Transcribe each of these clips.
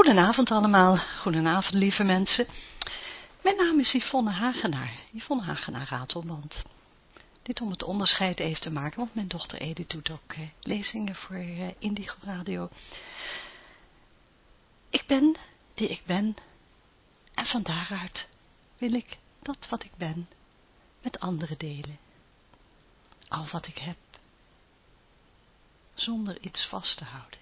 Goedenavond allemaal, goedenavond lieve mensen. Mijn naam is Yvonne Hagenaar, Yvonne Hagenaar Ratelband. Dit om het onderscheid even te maken, want mijn dochter Edith doet ook eh, lezingen voor eh, Indigo Radio. Ik ben die ik ben en van daaruit wil ik dat wat ik ben met anderen delen. Al wat ik heb, zonder iets vast te houden.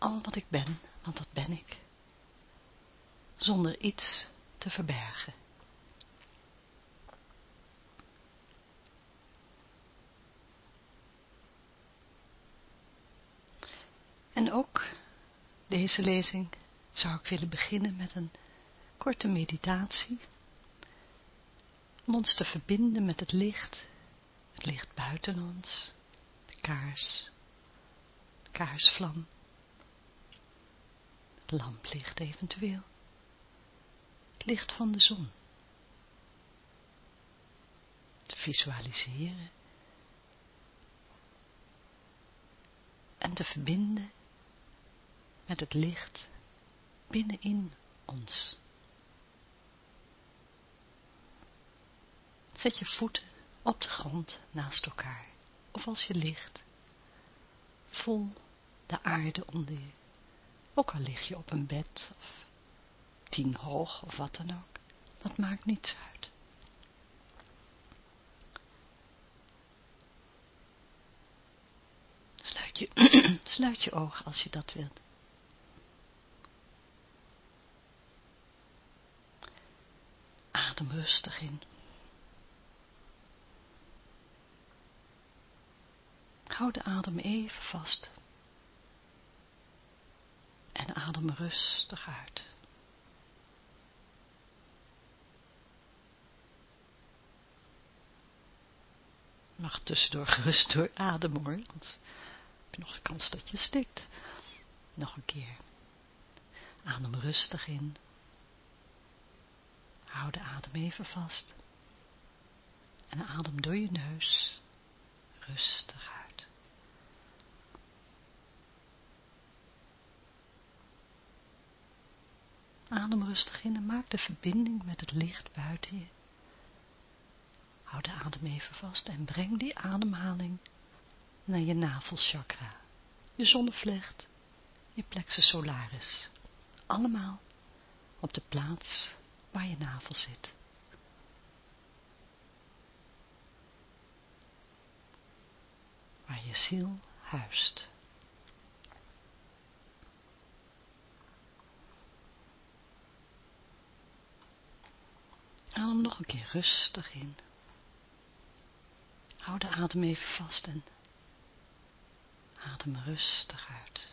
Al wat ik ben, want dat ben ik, zonder iets te verbergen. En ook deze lezing zou ik willen beginnen met een korte meditatie. Om ons te verbinden met het licht, het licht buiten ons, de kaars, de kaarsvlam, lamplicht eventueel, het licht van de zon. Te visualiseren en te verbinden met het licht binnenin ons. Zet je voeten op de grond naast elkaar, of als je ligt, voel de aarde onder je. Ook al lig je op een bed, of tien hoog, of wat dan ook, dat maakt niets uit. Sluit je, sluit je ogen als je dat wilt. Adem rustig in. Hou de adem even vast. En adem rustig uit. mag tussendoor gerust door ademen hoor, want heb je nog de kans dat je stikt. Nog een keer. Adem rustig in. Hou de adem even vast. En adem door je neus rustig uit. Adem rustig in en maak de verbinding met het licht buiten je. Hou de adem even vast en breng die ademhaling naar je navelchakra, je zonnevlecht, je plexus solaris. Allemaal op de plaats waar je navel zit. Waar je ziel huist. Adem nog een keer rustig in. Hou de adem even vast en adem rustig uit.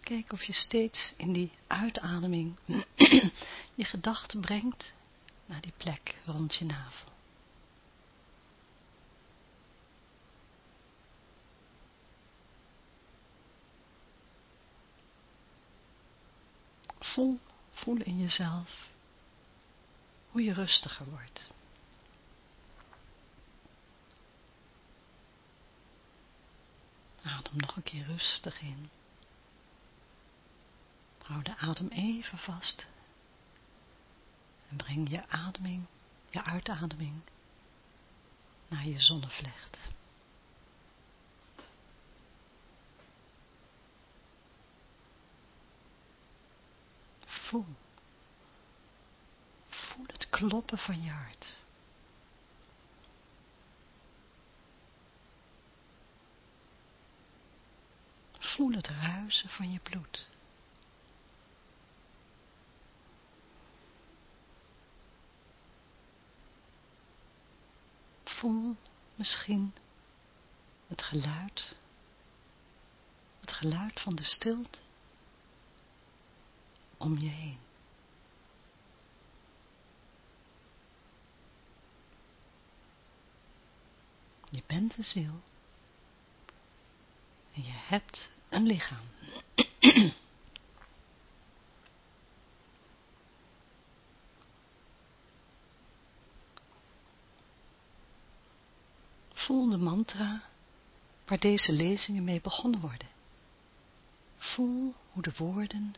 Kijk of je steeds in die uitademing je gedachten brengt naar die plek rond je navel. Voel, in jezelf hoe je rustiger wordt. Adem nog een keer rustig in. Hou de adem even vast. En breng je ademing, je uitademing, naar je zonnevlecht. Voel. Voel het kloppen van je hart. Voel het ruisen van je bloed. Voel misschien het geluid, het geluid van de stilte om je heen. Je bent een ziel. En je hebt een lichaam. Voel de mantra waar deze lezingen mee begonnen worden. Voel hoe de woorden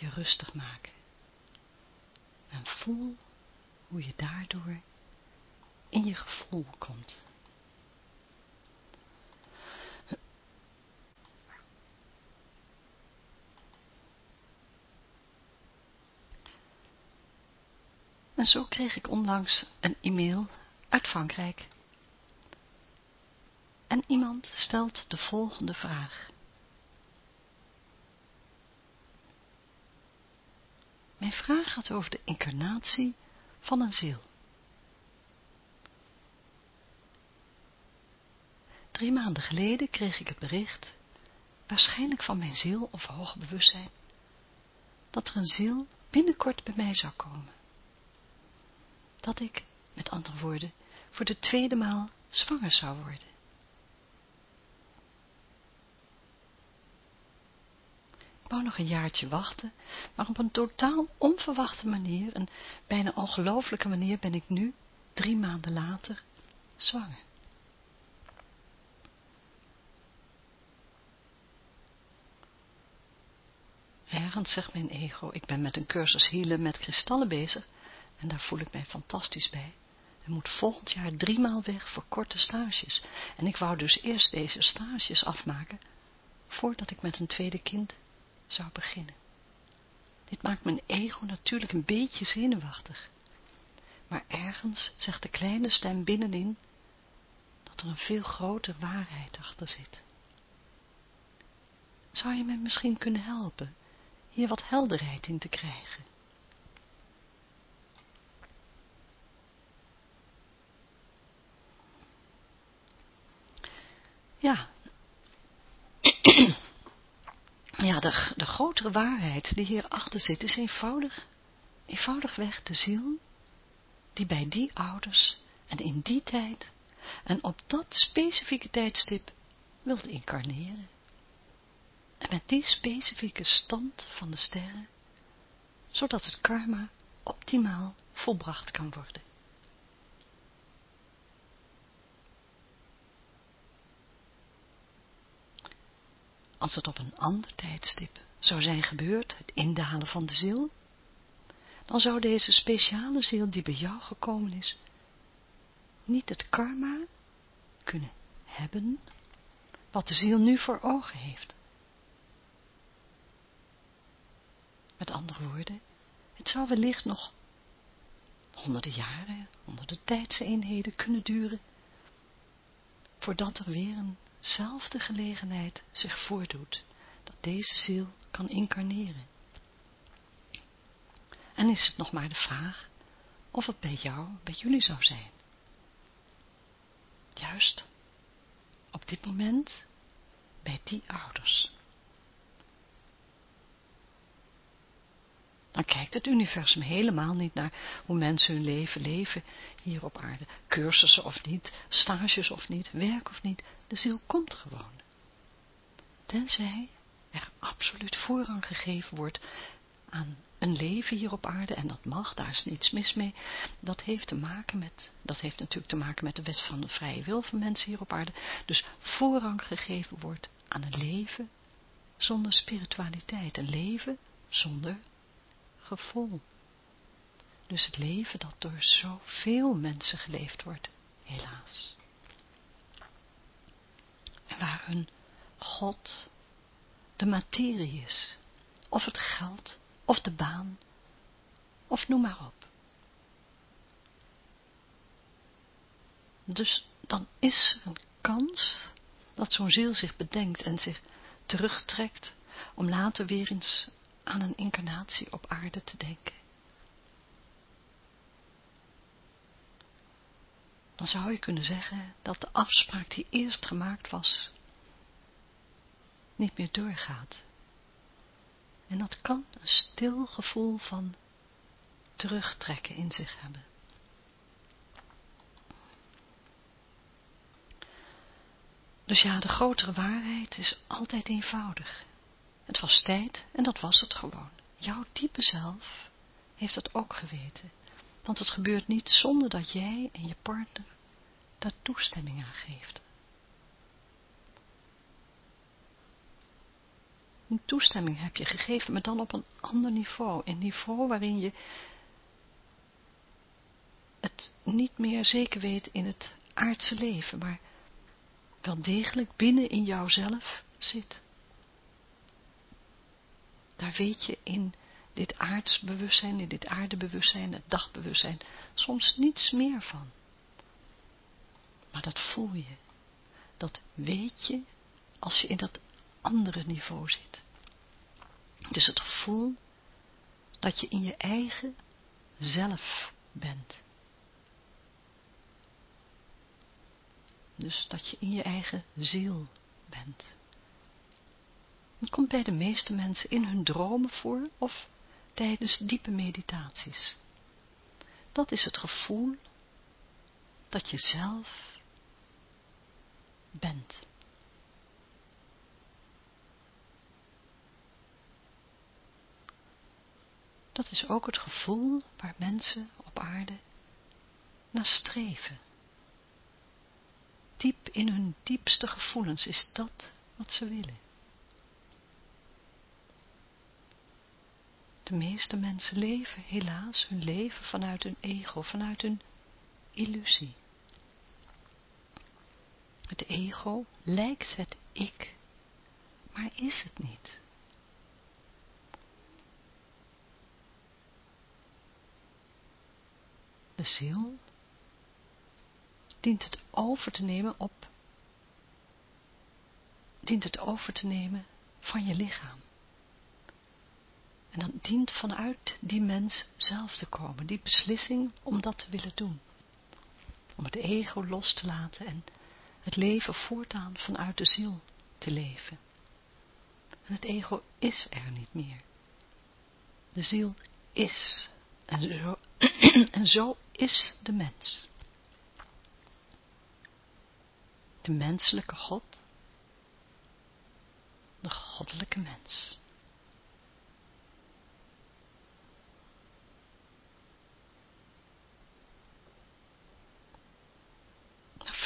je rustig maken. En voel hoe je daardoor in je gevoel komt. En zo kreeg ik onlangs een e-mail uit Frankrijk. En iemand stelt de volgende vraag. Mijn vraag gaat over de incarnatie van een ziel. Drie maanden geleden kreeg ik het bericht, waarschijnlijk van mijn ziel of hoger bewustzijn, dat er een ziel binnenkort bij mij zou komen. Dat ik, met andere woorden, voor de tweede maal zwanger zou worden. Ik wou nog een jaartje wachten, maar op een totaal onverwachte manier, een bijna ongelooflijke manier, ben ik nu, drie maanden later, zwanger. Ergens zegt mijn ego, ik ben met een cursus hielen met kristallen bezig en daar voel ik mij fantastisch bij. En moet volgend jaar driemaal weg voor korte stages. En ik wou dus eerst deze stages afmaken, voordat ik met een tweede kind zou beginnen. Dit maakt mijn ego natuurlijk een beetje zenuwachtig. Maar ergens zegt de kleine stem binnenin dat er een veel grotere waarheid achter zit. Zou je me misschien kunnen helpen hier wat helderheid in te krijgen? Ja, ja, de, de grotere waarheid die hierachter zit is eenvoudig, eenvoudigweg de ziel die bij die ouders en in die tijd en op dat specifieke tijdstip wilde incarneren. En met die specifieke stand van de sterren, zodat het karma optimaal volbracht kan worden. Als het op een ander tijdstip zou zijn gebeurd, het indalen van de ziel, dan zou deze speciale ziel die bij jou gekomen is, niet het karma kunnen hebben, wat de ziel nu voor ogen heeft. Met andere woorden, het zou wellicht nog honderden jaren, honderden tijdseenheden kunnen duren, voordat er weer een zelfde gelegenheid zich voordoet, dat deze ziel kan incarneren. En is het nog maar de vraag of het bij jou, bij jullie zou zijn. Juist op dit moment bij die ouders. Dan kijkt het universum helemaal niet naar hoe mensen hun leven leven hier op aarde. Cursussen of niet, stages of niet, werk of niet. De ziel komt gewoon. Tenzij er absoluut voorrang gegeven wordt aan een leven hier op aarde, en dat mag, daar is niets mis mee, dat heeft te maken met, dat heeft natuurlijk te maken met de wet van de vrije wil van mensen hier op aarde, dus voorrang gegeven wordt aan een leven zonder spiritualiteit, een leven zonder gevoel. Dus het leven dat door zoveel mensen geleefd wordt, helaas. En waar hun God de materie is, of het geld, of de baan, of noem maar op. Dus dan is een kans dat zo'n ziel zich bedenkt en zich terugtrekt om later weer eens aan een incarnatie op aarde te denken. Dan zou je kunnen zeggen dat de afspraak die eerst gemaakt was, niet meer doorgaat. En dat kan een stil gevoel van terugtrekken in zich hebben. Dus ja, de grotere waarheid is altijd eenvoudig. Het was tijd en dat was het gewoon. Jouw diepe zelf heeft dat ook geweten. Want het gebeurt niet zonder dat jij en je partner daar toestemming aan geeft. Een toestemming heb je gegeven, maar dan op een ander niveau. Een niveau waarin je het niet meer zeker weet in het aardse leven, maar wel degelijk binnen in jouzelf zit. Daar weet je in dit aardsbewustzijn, in dit aardebewustzijn, het dagbewustzijn, soms niets meer van. Maar dat voel je. Dat weet je als je in dat andere niveau zit. Dus het gevoel dat je in je eigen zelf bent. Dus dat je in je eigen ziel bent. Het komt bij de meeste mensen in hun dromen voor of tijdens diepe meditaties. Dat is het gevoel dat je zelf bent. Dat is ook het gevoel waar mensen op aarde naar streven. Diep in hun diepste gevoelens is dat wat ze willen. De meeste mensen leven helaas hun leven vanuit hun ego, vanuit hun illusie. Het ego lijkt het ik, maar is het niet. De ziel dient het over te nemen op, dient het over te nemen van je lichaam. En dan dient vanuit die mens zelf te komen, die beslissing om dat te willen doen. Om het ego los te laten en het leven voortaan vanuit de ziel te leven. En het ego is er niet meer. De ziel is. En zo, en zo is de mens. De menselijke God. De goddelijke mens.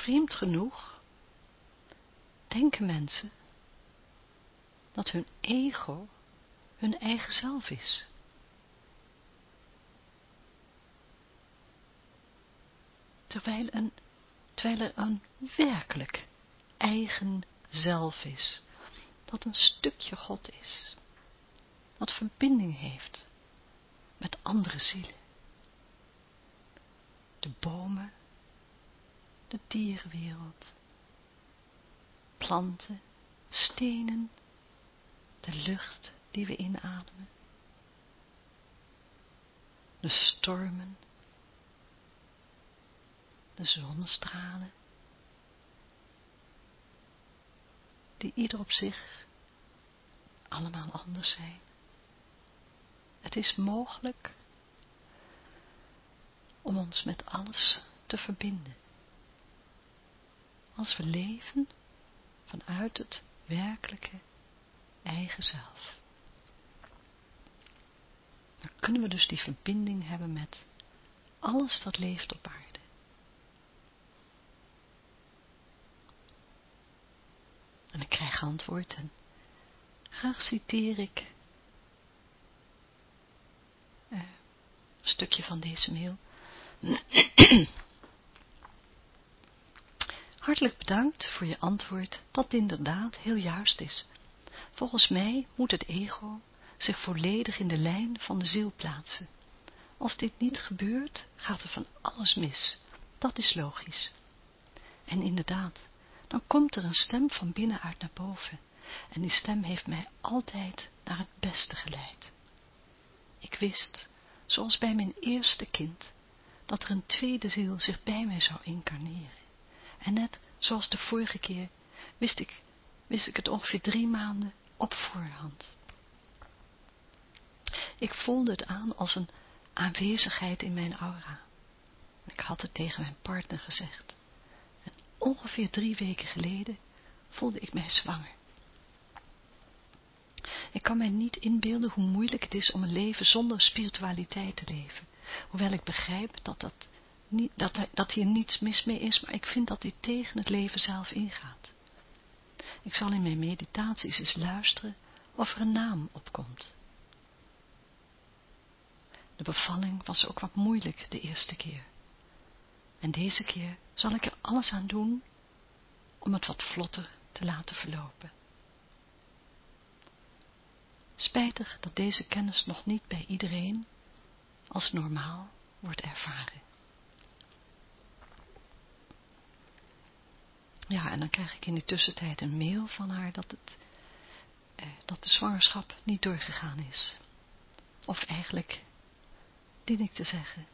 Vreemd genoeg denken mensen dat hun ego hun eigen zelf is. Terwijl, een, terwijl er een werkelijk eigen zelf is, dat een stukje God is, dat verbinding heeft met andere zielen. De bomen, de dierenwereld, planten, stenen, de lucht die we inademen, de stormen, de zonnestralen, die ieder op zich allemaal anders zijn. Het is mogelijk om ons met alles te verbinden. Als we leven vanuit het werkelijke eigen zelf. Dan kunnen we dus die verbinding hebben met alles dat leeft op aarde. En ik krijg antwoord en graag citeer ik uh, een stukje van deze mail. Hartelijk bedankt voor je antwoord dat inderdaad heel juist is. Volgens mij moet het ego zich volledig in de lijn van de ziel plaatsen. Als dit niet gebeurt, gaat er van alles mis. Dat is logisch. En inderdaad, dan komt er een stem van binnenuit naar boven. En die stem heeft mij altijd naar het beste geleid. Ik wist, zoals bij mijn eerste kind, dat er een tweede ziel zich bij mij zou incarneren. En net zoals de vorige keer wist ik, wist ik het ongeveer drie maanden op voorhand. Ik voelde het aan als een aanwezigheid in mijn aura. Ik had het tegen mijn partner gezegd. En ongeveer drie weken geleden voelde ik mij zwanger. Ik kan mij niet inbeelden hoe moeilijk het is om een leven zonder spiritualiteit te leven. Hoewel ik begrijp dat dat niet, dat, dat hier niets mis mee is, maar ik vind dat dit tegen het leven zelf ingaat. Ik zal in mijn meditaties eens luisteren of er een naam opkomt. De bevalling was ook wat moeilijk de eerste keer. En deze keer zal ik er alles aan doen om het wat vlotter te laten verlopen. Spijtig dat deze kennis nog niet bij iedereen als normaal wordt ervaren. Ja, en dan krijg ik in de tussentijd een mail van haar dat, het, eh, dat de zwangerschap niet doorgegaan is. Of eigenlijk, dien ik te zeggen,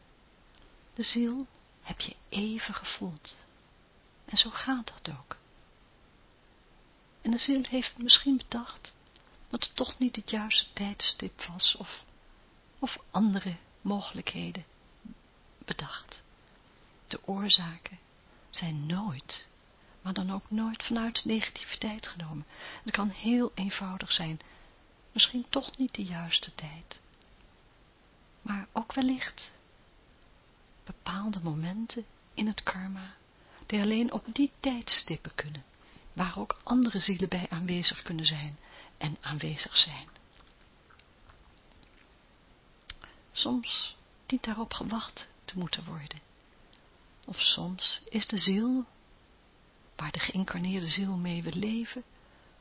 de ziel heb je even gevoeld. En zo gaat dat ook. En de ziel heeft misschien bedacht dat het toch niet het juiste tijdstip was of, of andere mogelijkheden bedacht. De oorzaken zijn nooit, maar dan ook nooit vanuit negativiteit genomen. Het kan heel eenvoudig zijn, misschien toch niet de juiste tijd. Maar ook wellicht bepaalde momenten in het karma, die alleen op die tijdstippen kunnen, waar ook andere zielen bij aanwezig kunnen zijn en aanwezig zijn. Soms dient daarop gewacht te moeten worden. Of soms is de ziel, waar de geïncarneerde ziel mee wil leven,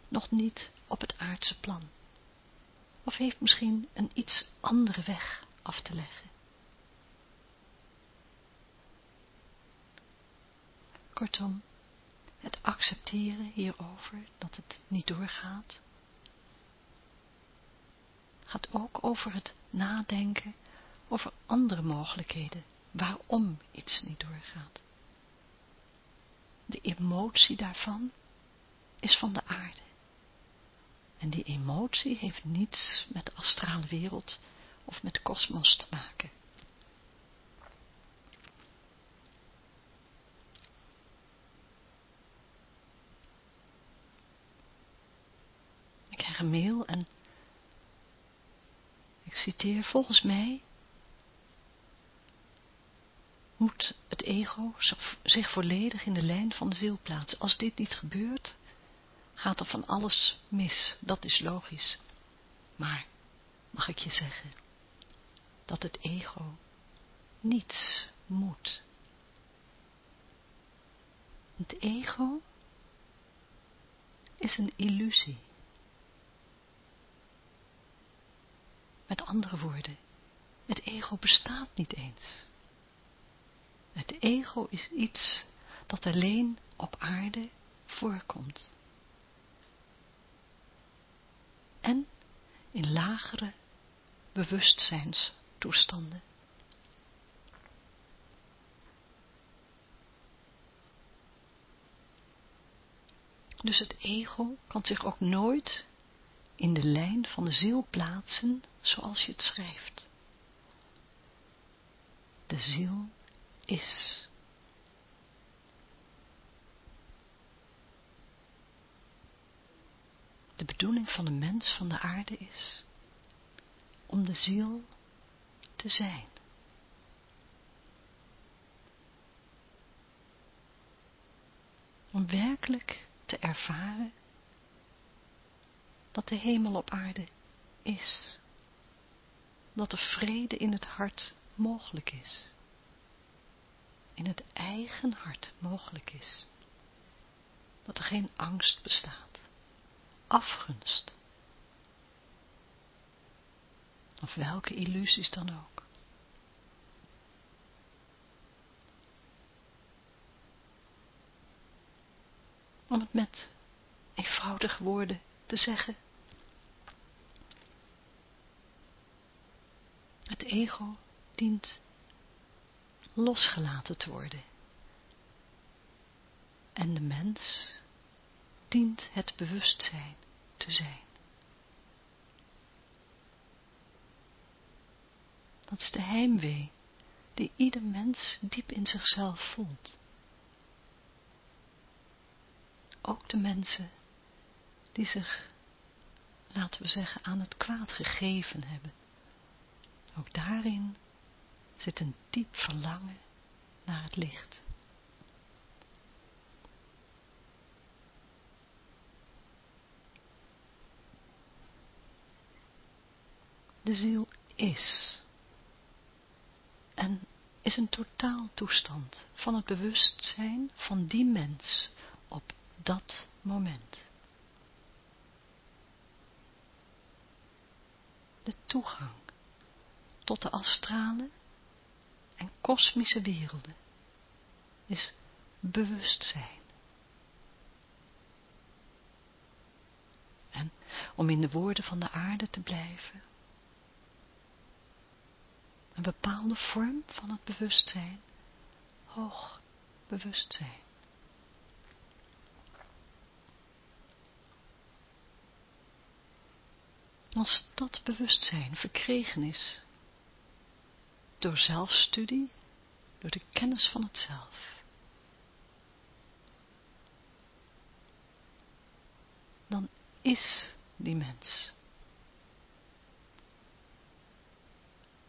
nog niet op het aardse plan. Of heeft misschien een iets andere weg af te leggen. Kortom, het accepteren hierover dat het niet doorgaat, gaat ook over het nadenken over andere mogelijkheden waarom iets niet doorgaat. De emotie daarvan is van de aarde. En die emotie heeft niets met de astrale wereld of met de kosmos te maken. Ik krijg een mail en ik citeer volgens mij moet het ego zich volledig in de lijn van de ziel plaatsen. Als dit niet gebeurt, gaat er van alles mis. Dat is logisch. Maar, mag ik je zeggen, dat het ego niets moet. Het ego is een illusie. Met andere woorden, het ego bestaat niet eens. Het ego is iets dat alleen op aarde voorkomt. En in lagere bewustzijnstoestanden. Dus het ego kan zich ook nooit in de lijn van de ziel plaatsen zoals je het schrijft. De ziel is. De bedoeling van de mens van de aarde is om de ziel te zijn. Om werkelijk te ervaren dat de hemel op aarde is. Dat er vrede in het hart mogelijk is in het eigen hart mogelijk is. Dat er geen angst bestaat, afgunst, of welke illusies dan ook. Om het met eenvoudige woorden te zeggen. Het ego dient losgelaten te worden. En de mens dient het bewustzijn te zijn. Dat is de heimwee die ieder mens diep in zichzelf voelt. Ook de mensen die zich, laten we zeggen, aan het kwaad gegeven hebben. Ook daarin zit een diep verlangen naar het licht. De ziel is. En is een totaaltoestand van het bewustzijn van die mens op dat moment. De toegang tot de astrale en kosmische werelden is bewustzijn. En om in de woorden van de aarde te blijven, een bepaalde vorm van het bewustzijn, hoog bewustzijn. Als dat bewustzijn verkregen is door zelfstudie, door de kennis van het zelf, dan is die mens.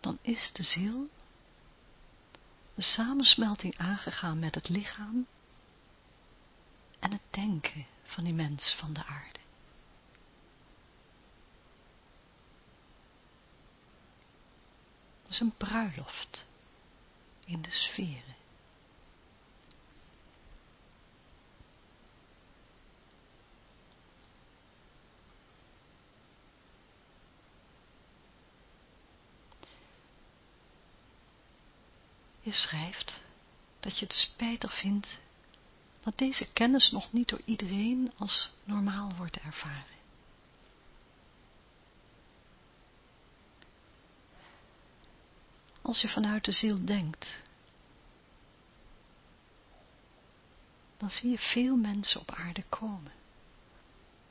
Dan is de ziel de samensmelting aangegaan met het lichaam en het denken van die mens van de aarde. Dat is een bruiloft in de sferen. Je schrijft dat je het spijtig vindt dat deze kennis nog niet door iedereen als normaal wordt ervaren. Als je vanuit de ziel denkt, dan zie je veel mensen op aarde komen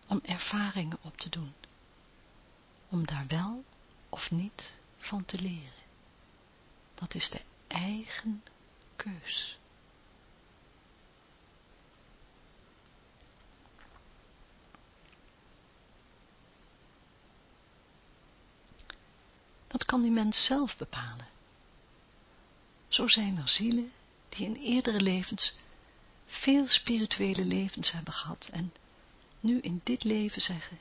om ervaringen op te doen, om daar wel of niet van te leren. Dat is de eigen keus. Dat kan die mens zelf bepalen. Zo zijn er zielen die in eerdere levens veel spirituele levens hebben gehad en nu in dit leven zeggen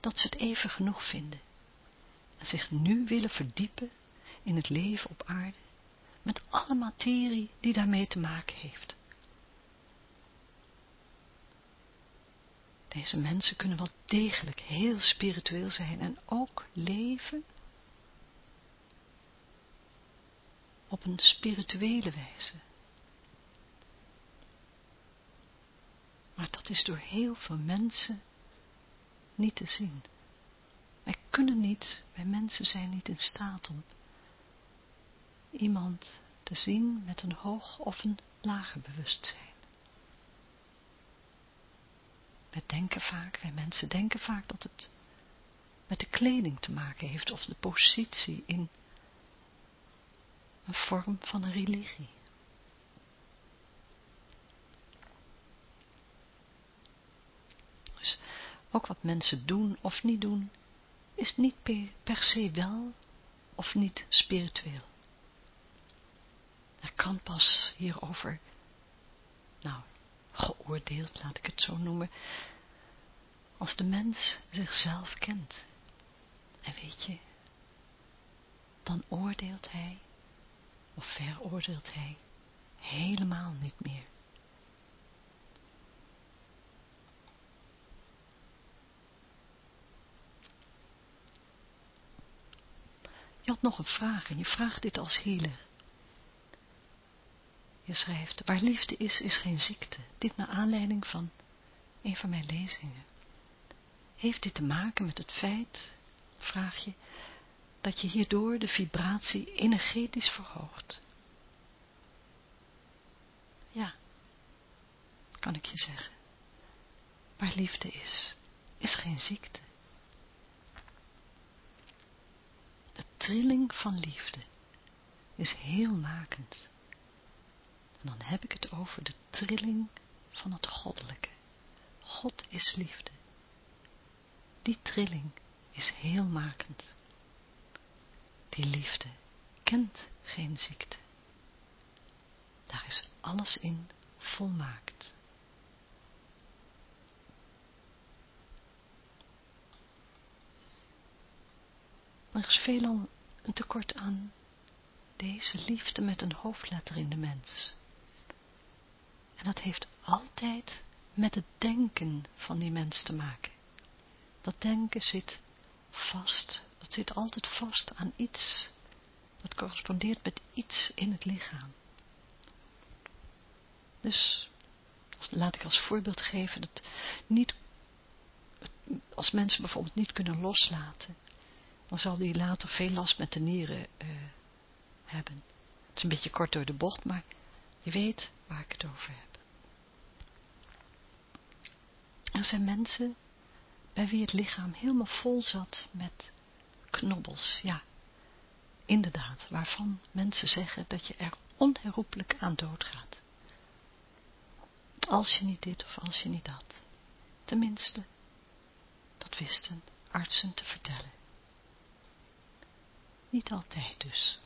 dat ze het even genoeg vinden en zich nu willen verdiepen in het leven op aarde met alle materie die daarmee te maken heeft. Deze mensen kunnen wel degelijk heel spiritueel zijn en ook leven op een spirituele wijze. Maar dat is door heel veel mensen niet te zien. Wij kunnen niet, wij mensen zijn niet in staat om iemand te zien met een hoog of een lager bewustzijn. Wij denken vaak, wij mensen denken vaak dat het met de kleding te maken heeft of de positie in een vorm van een religie. Dus ook wat mensen doen of niet doen, is niet per se wel of niet spiritueel. Er kan pas hierover, nou, geoordeeld, laat ik het zo noemen, als de mens zichzelf kent. En weet je, dan oordeelt hij, of veroordeelt hij, helemaal niet meer. Je had nog een vraag en je vraagt dit als healer. Je schrijft, waar liefde is, is geen ziekte. Dit naar aanleiding van een van mijn lezingen. Heeft dit te maken met het feit, vraag je, dat je hierdoor de vibratie energetisch verhoogt? Ja, kan ik je zeggen. Waar liefde is, is geen ziekte. De trilling van liefde is heel makend dan heb ik het over de trilling van het goddelijke. God is liefde. Die trilling is heel makend. Die liefde kent geen ziekte. Daar is alles in volmaakt. Er is veelal een tekort aan deze liefde met een hoofdletter in de mens. En dat heeft altijd met het denken van die mens te maken. Dat denken zit vast, dat zit altijd vast aan iets. Dat correspondeert met iets in het lichaam. Dus, laat ik als voorbeeld geven, dat niet, als mensen bijvoorbeeld niet kunnen loslaten, dan zal die later veel last met de nieren uh, hebben. Het is een beetje kort door de bocht, maar je weet waar ik het over heb. Er zijn mensen bij wie het lichaam helemaal vol zat met knobbels, ja, inderdaad, waarvan mensen zeggen dat je er onherroepelijk aan doodgaat. Als je niet dit of als je niet dat. Tenminste, dat wisten artsen te vertellen. Niet altijd dus.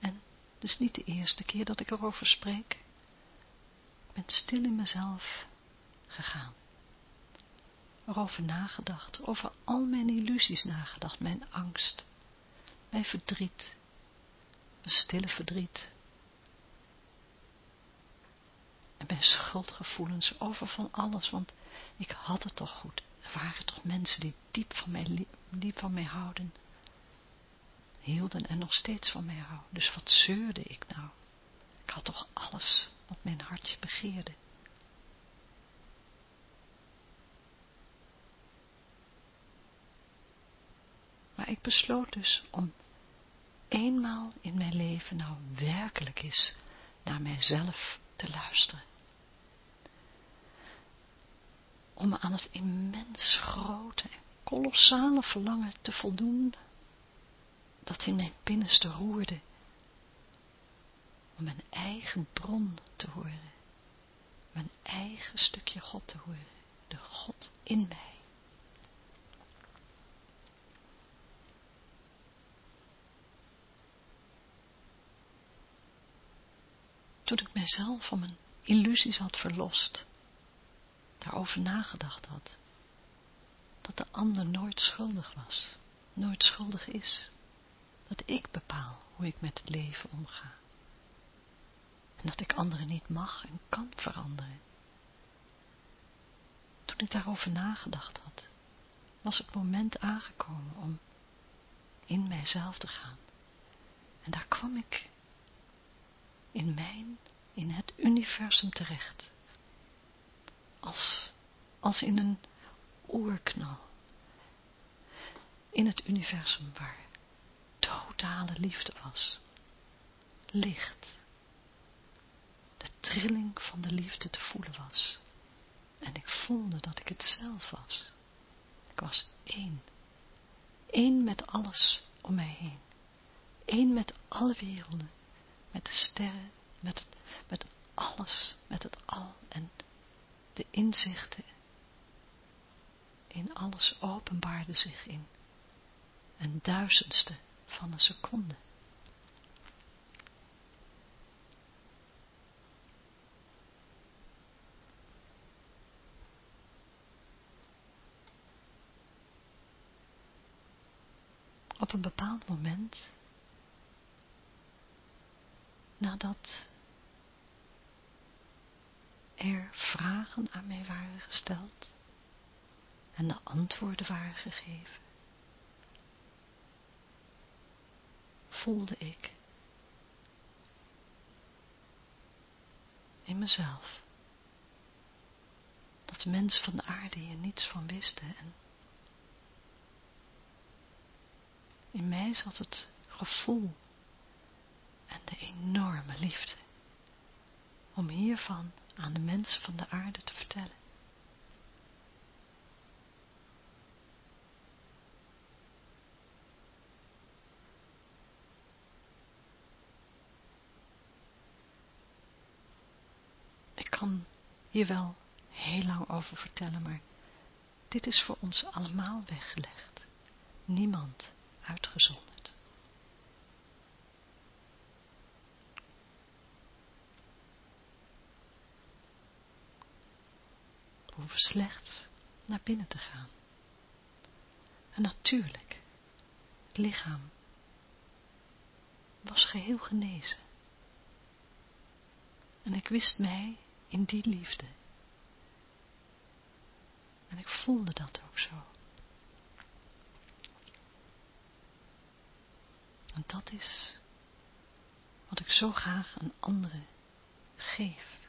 En het is niet de eerste keer dat ik erover spreek. Ik ben stil in mezelf gegaan. Erover nagedacht, over al mijn illusies nagedacht, mijn angst, mijn verdriet, mijn stille verdriet. En mijn schuldgevoelens over van alles, want ik had het toch goed. Er waren toch mensen die diep van mij, diep van mij houden. Hielden en nog steeds van mij houden. Dus wat zeurde ik nou? Ik had toch alles wat mijn hartje begeerde. Maar ik besloot dus om eenmaal in mijn leven nou werkelijk eens naar mijzelf te luisteren om aan het immens grote en kolossale verlangen te voldoen dat in mijn binnenste roerde, om mijn eigen bron te horen, mijn eigen stukje God te horen, de God in mij. Toen ik mijzelf van mijn illusies had verlost, daarover nagedacht had. Dat de ander nooit schuldig was, nooit schuldig is. Dat ik bepaal hoe ik met het leven omga. En dat ik anderen niet mag en kan veranderen. Toen ik daarover nagedacht had, was het moment aangekomen om in mijzelf te gaan. En daar kwam ik in mijn, in het universum terecht als, als in een oerknal. In het universum waar totale liefde was. Licht. De trilling van de liefde te voelen was. En ik voelde dat ik het zelf was. Ik was één. Eén met alles om mij heen. Eén met alle werelden. Met de sterren, met, met alles, met het al en de inzichten in alles openbaarde zich in een duizendste van een seconde. Op een bepaald moment, nadat er vragen aan mij waren gesteld en de antwoorden waren gegeven, voelde ik in mezelf dat de mensen van de aarde hier niets van wisten en in mij zat het gevoel en de enorme liefde om hiervan aan de mensen van de aarde te vertellen. Ik kan hier wel heel lang over vertellen, maar dit is voor ons allemaal weggelegd. Niemand uitgezonderd. We hoeven slechts naar binnen te gaan. En natuurlijk, het lichaam was geheel genezen. En ik wist mij in die liefde. En ik voelde dat ook zo. En dat is wat ik zo graag aan anderen geef.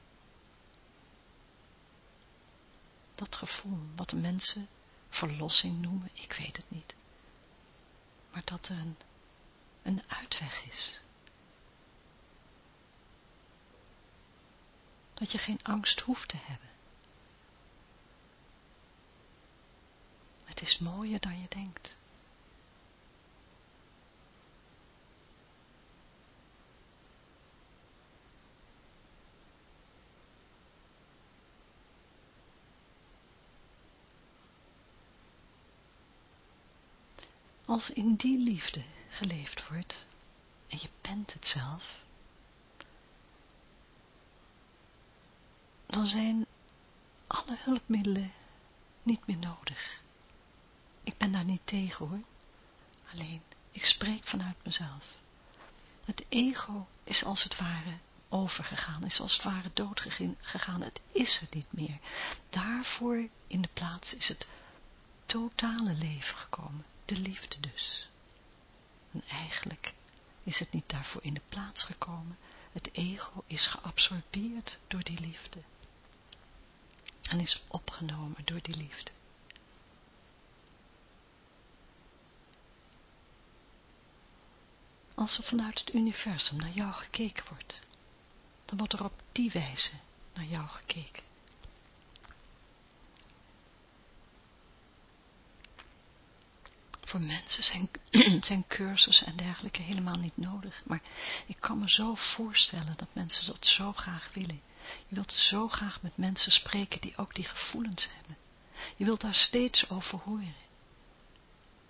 Dat gevoel, wat de mensen verlossing noemen, ik weet het niet. Maar dat er een, een uitweg is. Dat je geen angst hoeft te hebben. Het is mooier dan je denkt. Als in die liefde geleefd wordt, en je bent het zelf, dan zijn alle hulpmiddelen niet meer nodig. Ik ben daar niet tegen hoor, alleen ik spreek vanuit mezelf. Het ego is als het ware overgegaan, is als het ware doodgegaan, het is er niet meer. Daarvoor in de plaats is het totale leven gekomen de liefde dus. En eigenlijk is het niet daarvoor in de plaats gekomen. Het ego is geabsorbeerd door die liefde. En is opgenomen door die liefde. Als er vanuit het universum naar jou gekeken wordt, dan wordt er op die wijze naar jou gekeken. Voor mensen zijn, zijn cursussen en dergelijke helemaal niet nodig. Maar ik kan me zo voorstellen dat mensen dat zo graag willen. Je wilt zo graag met mensen spreken die ook die gevoelens hebben. Je wilt daar steeds over horen.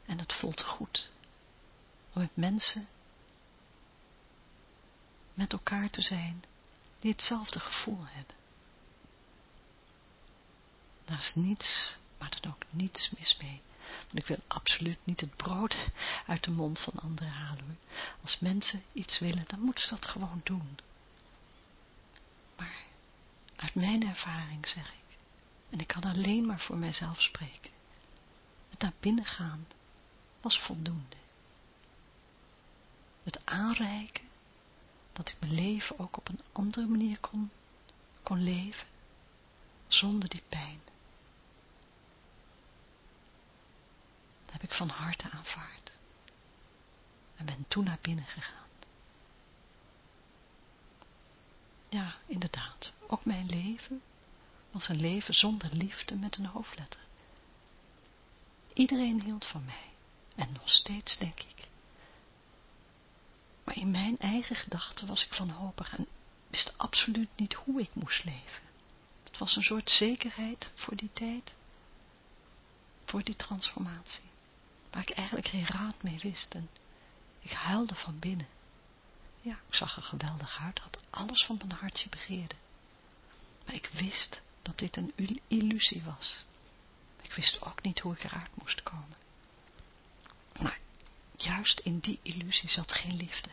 En het voelt goed. Om met mensen met elkaar te zijn die hetzelfde gevoel hebben. Daar is niets, maar dan ook niets mis mee. Want ik wil absoluut niet het brood uit de mond van anderen halen. Als mensen iets willen, dan moeten ze dat gewoon doen. Maar uit mijn ervaring zeg ik, en ik kan alleen maar voor mijzelf spreken, het naar binnen gaan was voldoende. Het aanreiken, dat ik mijn leven ook op een andere manier kon, kon leven, zonder die pijn. Ik van harte aanvaard. En ben toen naar binnen gegaan. Ja, inderdaad, ook mijn leven was een leven zonder liefde met een hoofdletter. Iedereen hield van mij, en nog steeds denk ik. Maar in mijn eigen gedachten was ik wanhopig en wist absoluut niet hoe ik moest leven. Het was een soort zekerheid voor die tijd, voor die transformatie waar ik eigenlijk geen raad mee wist en ik huilde van binnen. Ja, ik zag er geweldig uit, had alles van mijn hartje begeerde. Maar ik wist dat dit een illusie was. Ik wist ook niet hoe ik eruit moest komen. Maar juist in die illusie zat geen liefde.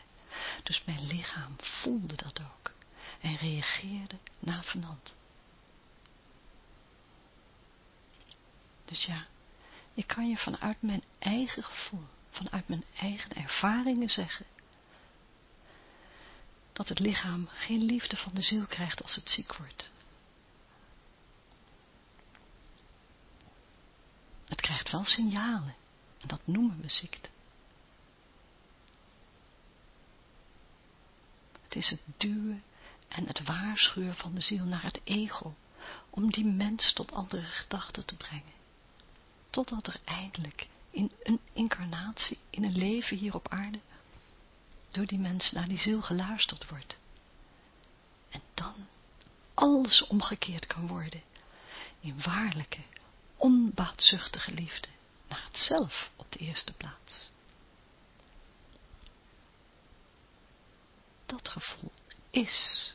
Dus mijn lichaam voelde dat ook en reageerde navenant. Dus ja, ik kan je vanuit mijn eigen gevoel, vanuit mijn eigen ervaringen zeggen, dat het lichaam geen liefde van de ziel krijgt als het ziek wordt. Het krijgt wel signalen, en dat noemen we ziekte. Het is het duwen en het waarschuwen van de ziel naar het ego, om die mens tot andere gedachten te brengen totdat er eindelijk in een incarnatie, in een leven hier op aarde, door die mens naar die ziel geluisterd wordt. En dan alles omgekeerd kan worden in waarlijke, onbaatzuchtige liefde naar het zelf op de eerste plaats. Dat gevoel is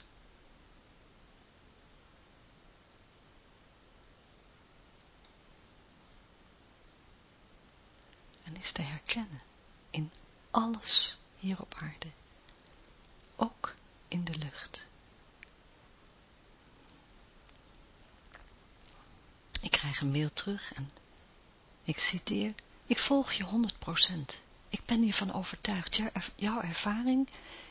is te herkennen in alles hier op aarde, ook in de lucht. Ik krijg een mail terug en ik citeer, ik volg je 100%. Ik ben hiervan overtuigd. Jouw ervaring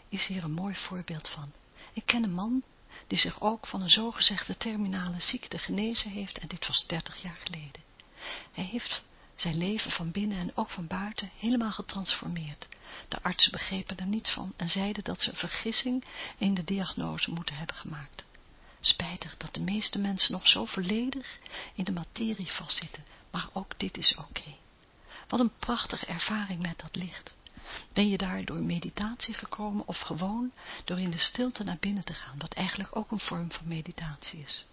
is hier een mooi voorbeeld van. Ik ken een man die zich ook van een zogezegde terminale ziekte genezen heeft en dit was 30 jaar geleden. Hij heeft zijn leven van binnen en ook van buiten helemaal getransformeerd. De artsen begrepen er niets van en zeiden dat ze een vergissing in de diagnose moeten hebben gemaakt. Spijtig dat de meeste mensen nog zo volledig in de materie vastzitten, maar ook dit is oké. Wat een prachtige ervaring met dat licht. Ben je daar door meditatie gekomen of gewoon door in de stilte naar binnen te gaan, wat eigenlijk ook een vorm van meditatie is.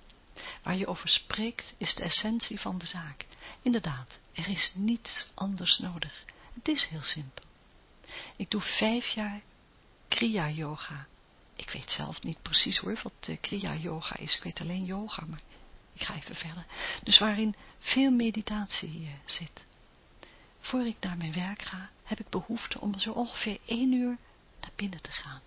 Waar je over spreekt is de essentie van de zaak. Inderdaad, er is niets anders nodig. Het is heel simpel. Ik doe vijf jaar Kriya Yoga. Ik weet zelf niet precies hoor wat uh, Kriya Yoga is. Ik weet alleen yoga, maar ik ga even verder. Dus waarin veel meditatie zit. Voor ik naar mijn werk ga, heb ik behoefte om zo ongeveer één uur naar binnen te gaan.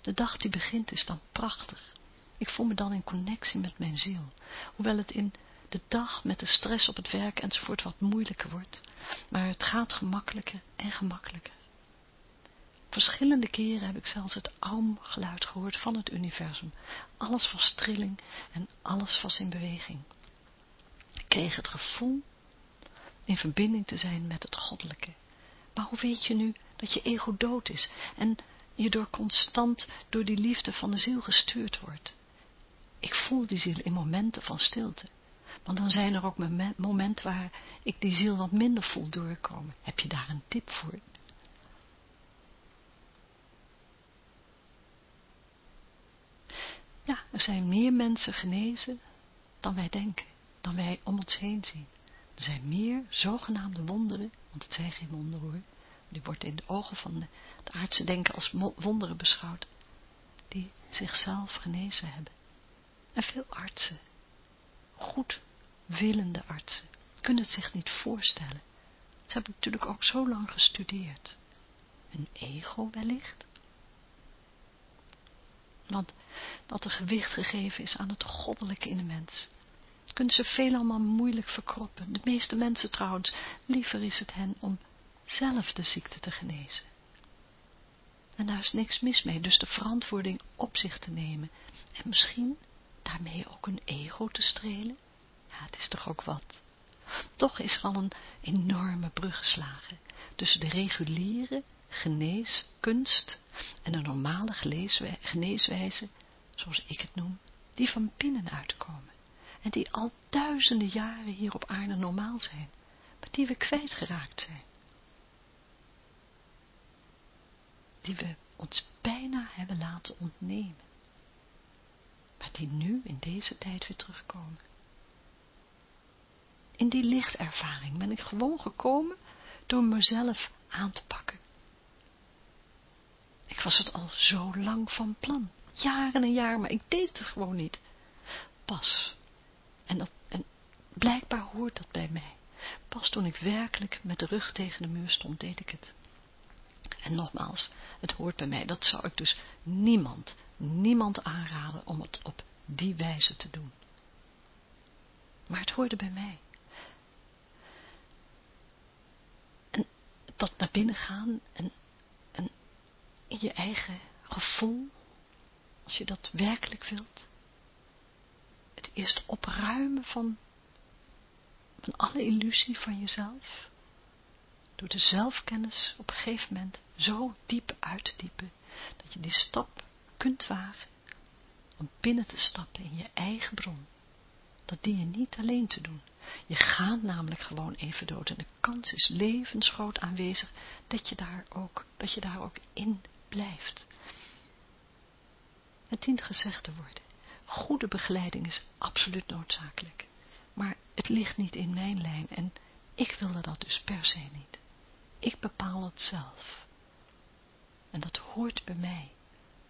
De dag die begint is dan prachtig. Ik voel me dan in connectie met mijn ziel. Hoewel het in de dag met de stress op het werk enzovoort wat moeilijker wordt. Maar het gaat gemakkelijker en gemakkelijker. Verschillende keren heb ik zelfs het geluid gehoord van het universum. Alles was trilling en alles was in beweging. Ik kreeg het gevoel in verbinding te zijn met het goddelijke. Maar hoe weet je nu dat je ego dood is en je door constant door die liefde van de ziel gestuurd wordt? Ik voel die ziel in momenten van stilte. Want dan zijn er ook momenten waar ik die ziel wat minder voel doorkomen. Heb je daar een tip voor? Ja, er zijn meer mensen genezen dan wij denken, dan wij om ons heen zien. Er zijn meer zogenaamde wonderen, want het zijn geen wonderen hoor, die wordt in de ogen van de, de aardse denken als wonderen beschouwd, die zichzelf genezen hebben. En veel artsen, goed willende artsen, kunnen het zich niet voorstellen. Ze hebben natuurlijk ook zo lang gestudeerd. Hun ego wellicht? Want dat er gewicht gegeven is aan het goddelijke in de mens, kunnen ze veel allemaal moeilijk verkroppen. De meeste mensen trouwens, liever is het hen om zelf de ziekte te genezen. En daar is niks mis mee, dus de verantwoording op zich te nemen. En misschien daarmee ook een ego te strelen. Ja, het is toch ook wat. Toch is er al een enorme brug geslagen tussen de reguliere geneeskunst en de normale geneeswijze, zoals ik het noem, die van binnen uitkomen en die al duizenden jaren hier op aarde normaal zijn, maar die we kwijtgeraakt zijn. Die we ons bijna hebben laten ontnemen, maar die nu in deze tijd weer terugkomen. In die lichtervaring ben ik gewoon gekomen door mezelf aan te pakken. Ik was het al zo lang van plan, jaren en jaren, maar ik deed het gewoon niet. Pas en, dat, en blijkbaar hoort dat bij mij. Pas toen ik werkelijk met de rug tegen de muur stond, deed ik het. En nogmaals, het hoort bij mij. Dat zou ik dus niemand, niemand aanraden om het op die wijze te doen. Maar het hoorde bij mij. En dat naar binnen gaan en, en in je eigen gevoel, als je dat werkelijk wilt, het eerst opruimen van, van alle illusie van jezelf. Door de zelfkennis op een gegeven moment zo diep uit te diepen, dat je die stap kunt wagen om binnen te stappen in je eigen bron. Dat dien je niet alleen te doen. Je gaat namelijk gewoon even dood en de kans is levensgroot aanwezig dat je daar ook, dat je daar ook in blijft. Het dient gezegd te worden goede begeleiding is absoluut noodzakelijk. Maar het ligt niet in mijn lijn en ik wilde dat dus per se niet. Ik bepaal het zelf. En dat hoort bij mij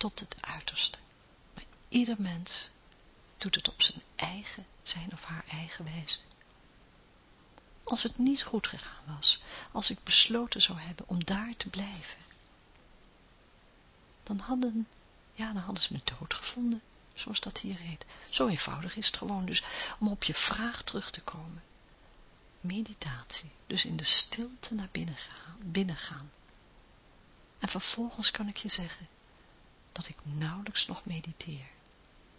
tot het uiterste. Maar ieder mens doet het op zijn eigen, zijn of haar eigen wijze. als het niet goed gegaan was, als ik besloten zou hebben om daar te blijven, dan hadden, ja, dan hadden ze me dood gevonden, zoals dat hier heet. Zo eenvoudig is het gewoon. Dus om op je vraag terug te komen. Meditatie. Dus in de stilte naar binnen gaan. Binnen gaan. En vervolgens kan ik je zeggen dat ik nauwelijks nog mediteer.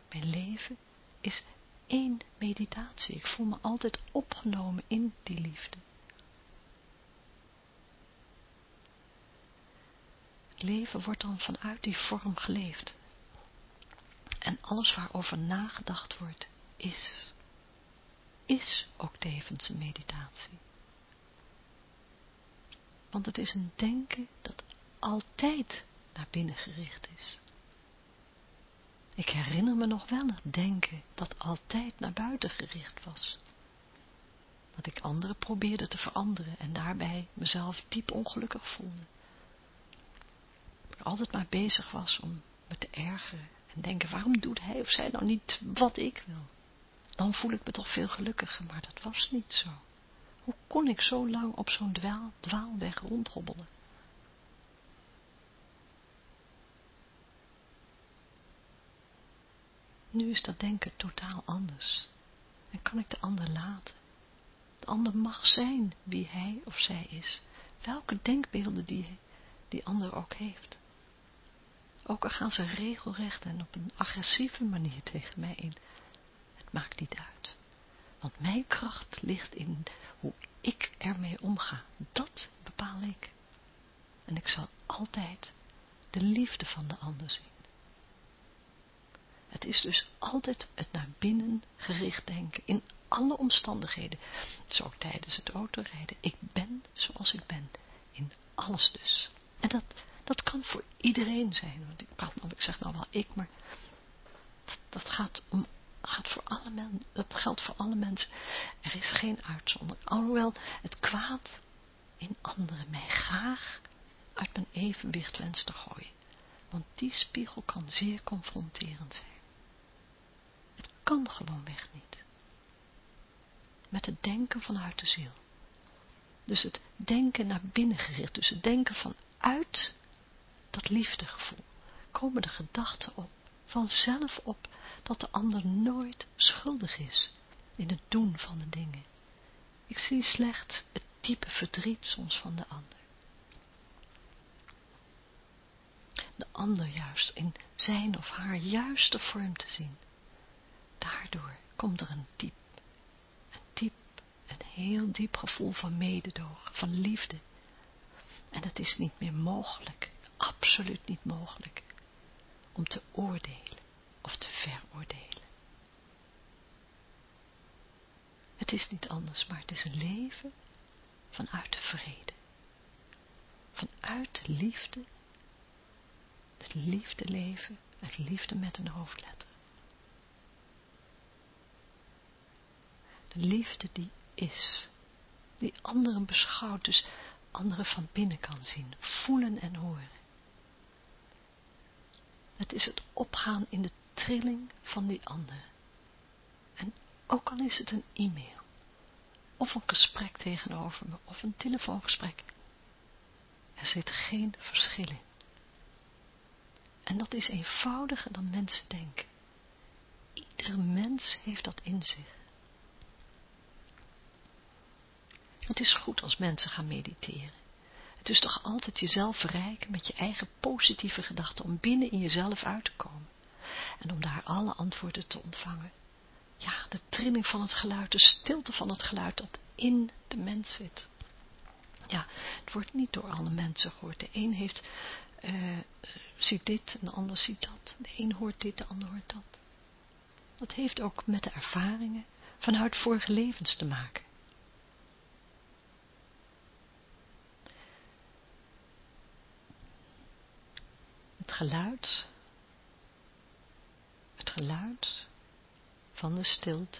Mijn leven is één meditatie. Ik voel me altijd opgenomen in die liefde. Het leven wordt dan vanuit die vorm geleefd. En alles waarover nagedacht wordt, is. Is ook tevens een meditatie. Want het is een denken dat altijd naar binnen gericht is. Ik herinner me nog wel het denken dat altijd naar buiten gericht was. Dat ik anderen probeerde te veranderen en daarbij mezelf diep ongelukkig voelde. Dat ik altijd maar bezig was om me te ergeren en denken, waarom doet hij of zij nou niet wat ik wil? Dan voel ik me toch veel gelukkiger, maar dat was niet zo. Hoe kon ik zo lang op zo'n dwaalweg rondhobbelen? Nu is dat denken totaal anders. En kan ik de ander laten. De ander mag zijn wie hij of zij is. Welke denkbeelden die, die ander ook heeft. Ook al gaan ze regelrecht en op een agressieve manier tegen mij in. Het maakt niet uit. Want mijn kracht ligt in hoe ik ermee omga. Dat bepaal ik. En ik zal altijd de liefde van de ander zien. Het is dus altijd het naar binnen gericht denken, in alle omstandigheden. Zo ook tijdens het autorijden. Ik ben zoals ik ben, in alles dus. En dat, dat kan voor iedereen zijn, want ik, praat, nou, ik zeg nou wel ik, maar dat gaat, om, gaat voor alle mensen, dat geldt voor alle mensen. Er is geen uitzondering, alhoewel het kwaad in anderen mij graag uit mijn evenwicht wenst te gooien. Want die spiegel kan zeer confronterend zijn kan gewoonweg niet. Met het denken vanuit de ziel. Dus het denken naar binnen gericht, dus het denken vanuit dat liefdegevoel, komen de gedachten op, vanzelf op, dat de ander nooit schuldig is in het doen van de dingen. Ik zie slechts het diepe verdriet soms van de ander. De ander juist in zijn of haar juiste vorm te zien daardoor komt er een diep, een diep, een heel diep gevoel van mededogen, van liefde. En het is niet meer mogelijk, absoluut niet mogelijk, om te oordelen of te veroordelen. Het is niet anders, maar het is een leven vanuit de vrede. Vanuit de liefde, het liefde leven, het liefde met een hoofdletter. De liefde die is. Die anderen beschouwt, dus anderen van binnen kan zien, voelen en horen. Het is het opgaan in de trilling van die ander. En ook al is het een e-mail, of een gesprek tegenover me, of een telefoongesprek, er zit geen verschil in. En dat is eenvoudiger dan mensen denken. Ieder mens heeft dat in zich. Het is goed als mensen gaan mediteren. Het is toch altijd jezelf verrijken met je eigen positieve gedachten om binnen in jezelf uit te komen. En om daar alle antwoorden te ontvangen. Ja, de trilling van het geluid, de stilte van het geluid dat in de mens zit. Ja, het wordt niet door alle mensen gehoord. De een heeft, uh, ziet dit de ander ziet dat. De een hoort dit, de ander hoort dat. Dat heeft ook met de ervaringen vanuit vorige levens te maken. Het geluid, het geluid van de stilte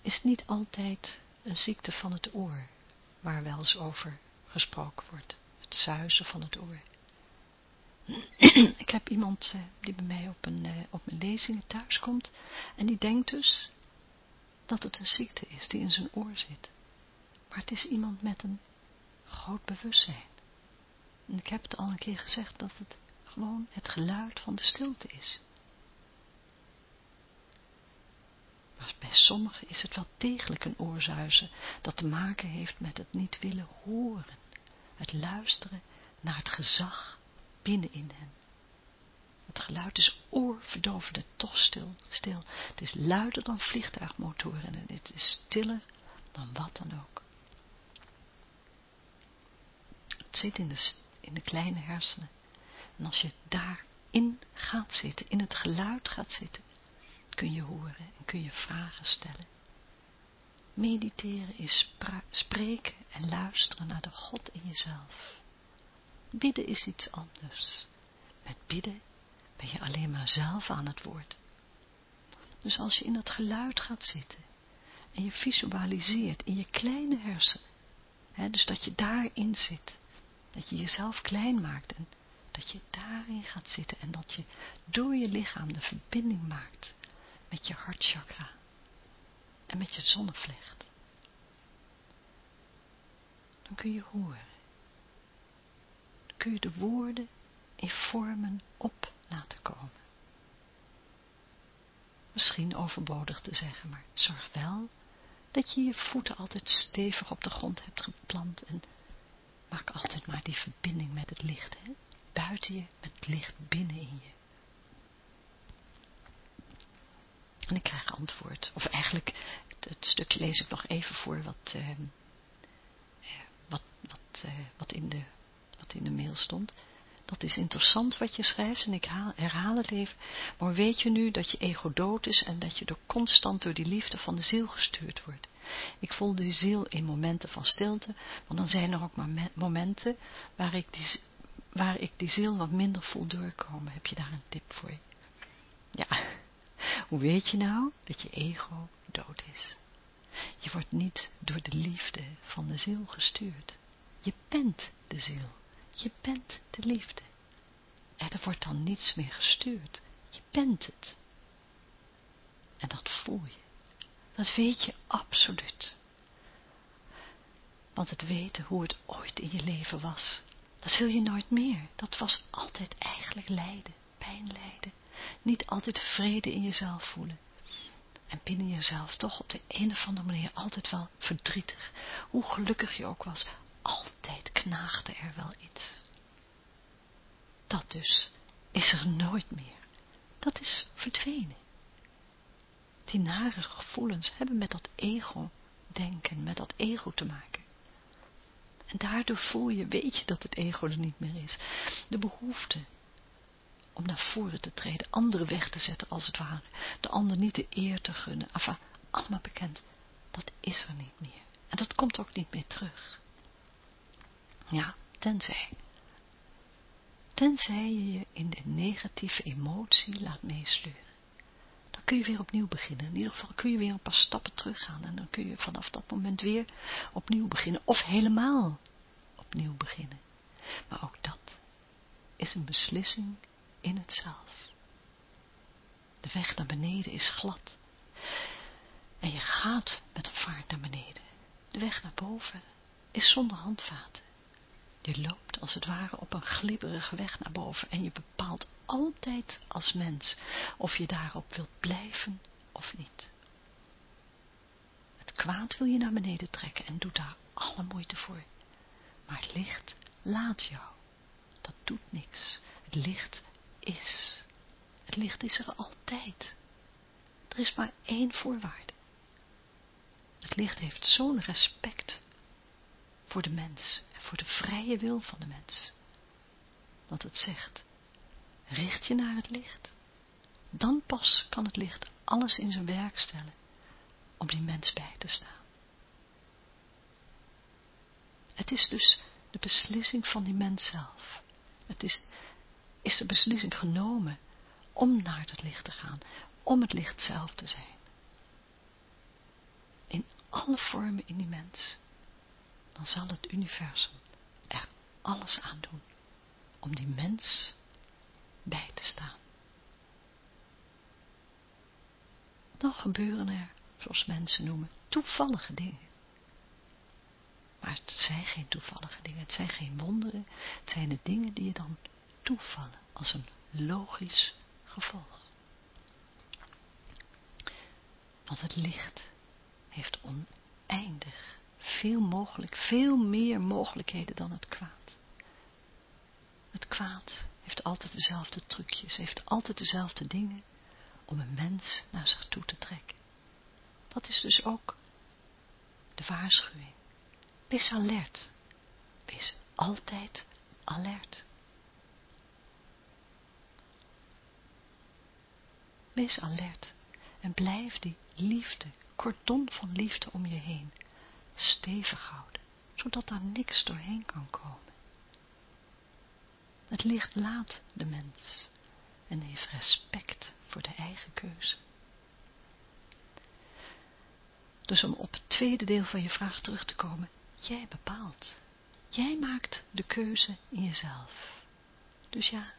is niet altijd een ziekte van het oor, waar wel eens over gesproken wordt, het zuizen van het oor. Ik heb iemand eh, die bij mij op, een, eh, op mijn lezingen thuis komt en die denkt dus dat het een ziekte is die in zijn oor zit. Maar het is iemand met een groot bewustzijn. Ik heb het al een keer gezegd dat het gewoon het geluid van de stilte is. Maar bij sommigen is het wel degelijk een oorzuizen dat te maken heeft met het niet willen horen. Het luisteren naar het gezag binnenin hen. Het geluid is oorverdovend toch stil, stil. Het is luider dan vliegtuigmotoren en het is stiller dan wat dan ook. Het zit in de, in de kleine hersenen. En als je daarin gaat zitten, in het geluid gaat zitten, kun je horen en kun je vragen stellen. Mediteren is spreken en luisteren naar de God in jezelf. Bidden is iets anders. Met bidden ben je alleen maar zelf aan het woord. Dus als je in dat geluid gaat zitten en je visualiseert in je kleine hersenen, hè, dus dat je daarin zit, dat je jezelf klein maakt en dat je daarin gaat zitten en dat je door je lichaam de verbinding maakt met je hartchakra en met je zonnevlecht. Dan kun je horen. Dan kun je de woorden in vormen op laten komen. Misschien overbodig te zeggen, maar zorg wel dat je je voeten altijd stevig op de grond hebt geplant en maak altijd maar die verbinding met het licht, hè? buiten je, met het licht binnen in je. En ik krijg antwoord, of eigenlijk, het, stukje lees ik nog even voor wat, uh, wat, wat, uh, wat, in de, wat in de mail stond. Dat is interessant wat je schrijft en ik herhaal het even. Maar weet je nu dat je ego dood is en dat je door constant door die liefde van de ziel gestuurd wordt. Ik voel de ziel in momenten van stilte, want dan zijn er ook maar momenten waar ik die, waar ik die ziel wat minder voel doorkomen. Heb je daar een tip voor? Ja, hoe weet je nou dat je ego dood is? Je wordt niet door de liefde van de ziel gestuurd. Je bent de ziel. Je bent de liefde. En er wordt dan niets meer gestuurd. Je bent het. En dat voel je. Dat weet je absoluut. Want het weten hoe het ooit in je leven was, dat wil je nooit meer. Dat was altijd eigenlijk lijden, pijn lijden. Niet altijd vrede in jezelf voelen. En binnen jezelf toch op de een of andere manier altijd wel verdrietig. Hoe gelukkig je ook was, altijd knaagde er wel iets. Dat dus is er nooit meer. Dat is verdwenen. Die nare gevoelens hebben met dat ego-denken, met dat ego te maken. En daardoor voel je, weet je dat het ego er niet meer is. De behoefte om naar voren te treden, anderen weg te zetten als het ware, de ander niet de eer te gunnen, enfin, allemaal bekend, dat is er niet meer. En dat komt ook niet meer terug. Ja, tenzij. Tenzij je je in de negatieve emotie laat meesleuren. Kun je weer opnieuw beginnen. In ieder geval kun je weer een paar stappen teruggaan. En dan kun je vanaf dat moment weer opnieuw beginnen. Of helemaal opnieuw beginnen. Maar ook dat is een beslissing in het zelf. De weg naar beneden is glad. En je gaat met op vaart naar beneden. De weg naar boven is zonder handvaten. Je loopt als het ware op een glibberige weg naar boven en je bepaalt altijd als mens of je daarop wilt blijven of niet. Het kwaad wil je naar beneden trekken en doet daar alle moeite voor. Maar het licht laat jou. Dat doet niks. Het licht is. Het licht is er altijd. Er is maar één voorwaarde. Het licht heeft zo'n respect voor de mens en voor de vrije wil van de mens. Dat het zegt, richt je naar het licht, dan pas kan het licht alles in zijn werk stellen om die mens bij te staan. Het is dus de beslissing van die mens zelf. Het is, is de beslissing genomen om naar het licht te gaan, om het licht zelf te zijn. In alle vormen in die mens dan zal het universum er alles aan doen om die mens bij te staan. Dan gebeuren er zoals mensen noemen, toevallige dingen. Maar het zijn geen toevallige dingen, het zijn geen wonderen, het zijn de dingen die je dan toevallen als een logisch gevolg. Want het licht heeft oneindig veel mogelijk, veel meer mogelijkheden dan het kwaad. Het kwaad heeft altijd dezelfde trucjes, heeft altijd dezelfde dingen om een mens naar zich toe te trekken. Dat is dus ook de waarschuwing. Wees alert. Wees altijd alert. Wees alert en blijf die liefde, cordon van liefde om je heen, stevig houden, zodat daar niks doorheen kan komen. Het licht laat de mens en heeft respect voor de eigen keuze. Dus om op het tweede deel van je vraag terug te komen, jij bepaalt. Jij maakt de keuze in jezelf. Dus ja,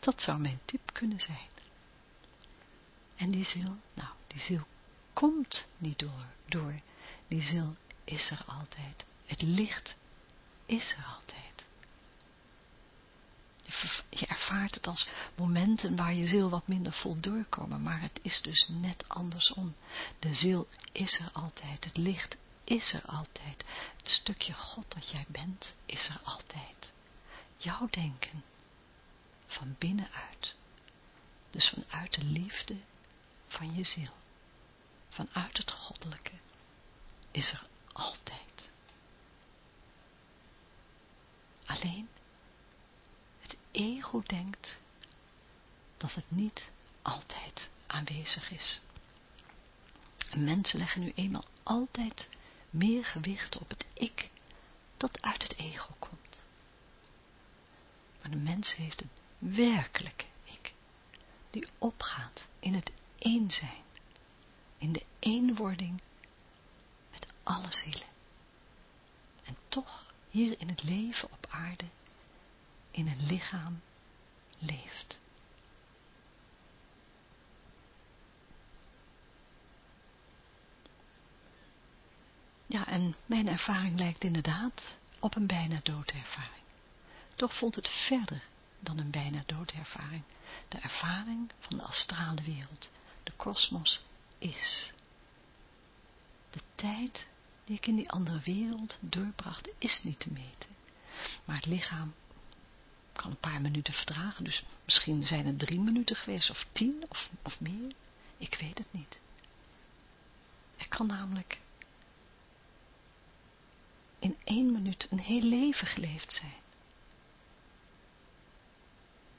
dat zou mijn tip kunnen zijn. En die ziel, nou, die ziel komt niet door, door. Die ziel is er altijd. Het licht is er altijd. Je ervaart het als momenten waar je ziel wat minder vol doorkomen, maar het is dus net andersom. De ziel is er altijd, het licht is er altijd. Het stukje God dat jij bent, is er altijd. Jouw denken, van binnenuit. Dus vanuit de liefde van je ziel, vanuit het goddelijke, is er altijd. Alleen het ego denkt dat het niet altijd aanwezig is. En mensen leggen nu eenmaal altijd meer gewicht op het ik dat uit het ego komt. Maar de mens heeft een werkelijke ik, die opgaat in het één zijn, in de eenwording alle zielen. En toch hier in het leven op aarde, in een lichaam leeft. Ja, en mijn ervaring lijkt inderdaad op een bijna doodervaring. Toch vond het verder dan een bijna doodervaring. De ervaring van de astrale wereld, de kosmos, is. De tijd die ik in die andere wereld doorbracht, is niet te meten. Maar het lichaam kan een paar minuten verdragen, dus misschien zijn het drie minuten geweest, of tien, of, of meer. Ik weet het niet. Er kan namelijk in één minuut een heel leven geleefd zijn.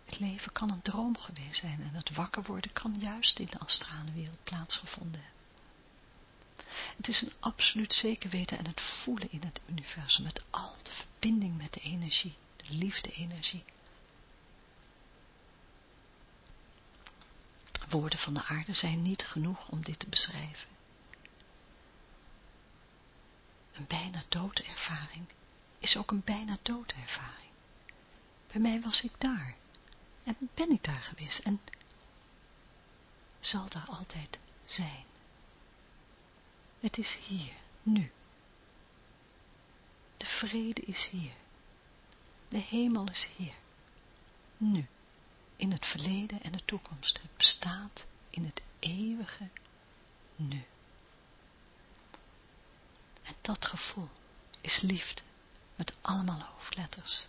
Het leven kan een droom geweest zijn en het wakker worden kan juist in de astrale wereld plaatsgevonden hebben. Het is een absoluut zeker weten en het voelen in het universum, met al de verbinding met de energie, de liefde-energie. Woorden van de aarde zijn niet genoeg om dit te beschrijven. Een bijna doodervaring is ook een bijna doodervaring. Bij mij was ik daar. En ben ik daar geweest. En zal daar altijd zijn. Het is hier, nu. De vrede is hier. De hemel is hier. Nu. In het verleden en de toekomst. Het bestaat in het eeuwige nu. En dat gevoel is liefde met allemaal hoofdletters.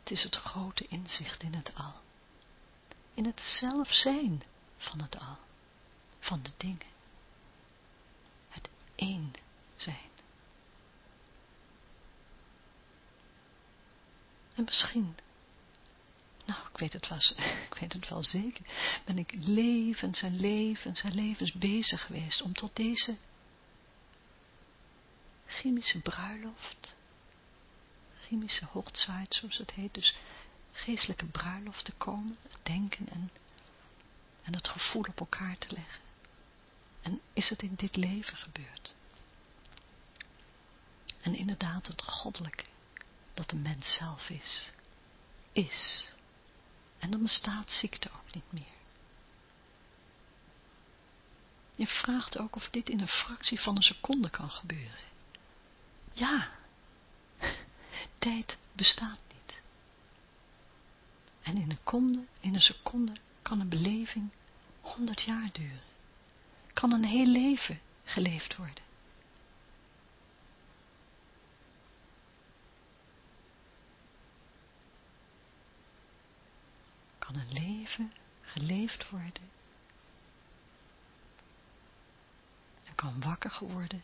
Het is het grote inzicht in het al. In het zelf zijn van het al. Van de dingen. Het één zijn. En misschien nou, ik weet het wel, ik weet het wel zeker, ben ik levens en levens en levens bezig geweest om tot deze chemische bruiloft, chemische hochzeit, zoals het heet, dus geestelijke bruiloft te komen, het denken en, en het gevoel op elkaar te leggen. En is het in dit leven gebeurd? En inderdaad het goddelijke, dat de mens zelf is, is. En dan bestaat ziekte ook niet meer. Je vraagt ook of dit in een fractie van een seconde kan gebeuren. Ja, tijd bestaat niet. En in een, seconde, in een seconde kan een beleving honderd jaar duren. Kan een heel leven geleefd worden. Kan een leven geleefd worden. En kan wakker geworden.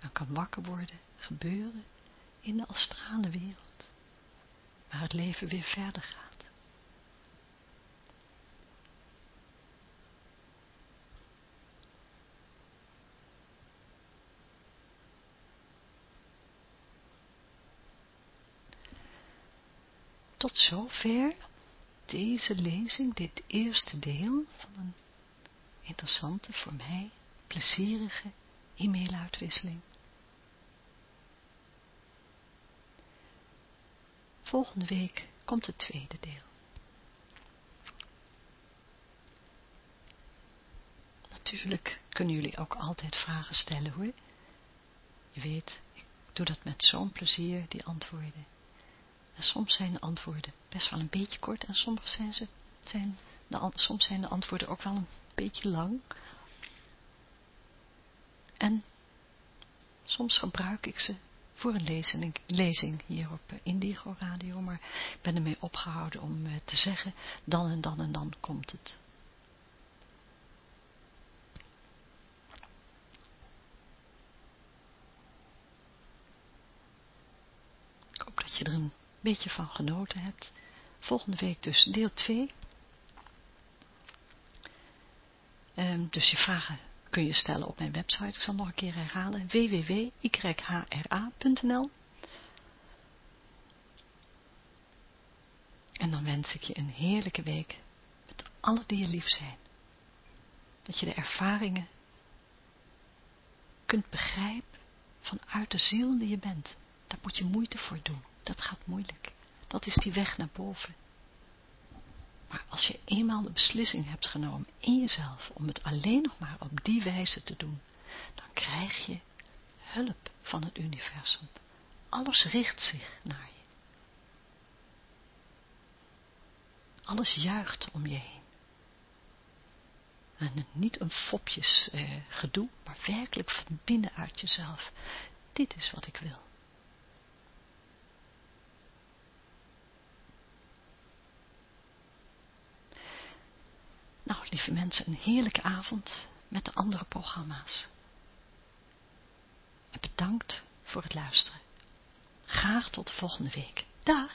En kan wakker worden, gebeuren in de astrale wereld. Waar het leven weer verder gaat. Tot zover deze lezing, dit eerste deel van een interessante, voor mij plezierige e-mailuitwisseling. Volgende week komt het tweede deel. Natuurlijk kunnen jullie ook altijd vragen stellen hoor. Je weet, ik doe dat met zo'n plezier, die antwoorden. En soms zijn de antwoorden best wel een beetje kort en soms zijn, ze, de, soms zijn de antwoorden ook wel een beetje lang. En soms gebruik ik ze voor een lezing, lezing hier op eh, Indigo Radio, maar ik ben ermee opgehouden om eh, te zeggen, dan en dan en dan komt het. Ik hoop dat je er een beetje van genoten hebt. Volgende week dus deel 2. Um, dus je vragen kun je stellen op mijn website. Ik zal nog een keer herhalen. www.yhra.nl En dan wens ik je een heerlijke week met alle die je lief zijn. Dat je de ervaringen kunt begrijpen vanuit de ziel die je bent. Daar moet je moeite voor doen. Dat gaat moeilijk. Dat is die weg naar boven. Maar als je eenmaal de beslissing hebt genomen in jezelf om het alleen nog maar op die wijze te doen, dan krijg je hulp van het universum. Alles richt zich naar je. Alles juicht om je heen. En niet een fopjes eh, gedoe, maar werkelijk van binnenuit jezelf. Dit is wat ik wil. Nou, lieve mensen, een heerlijke avond met de andere programma's. En bedankt voor het luisteren. Graag tot de volgende week. Dag!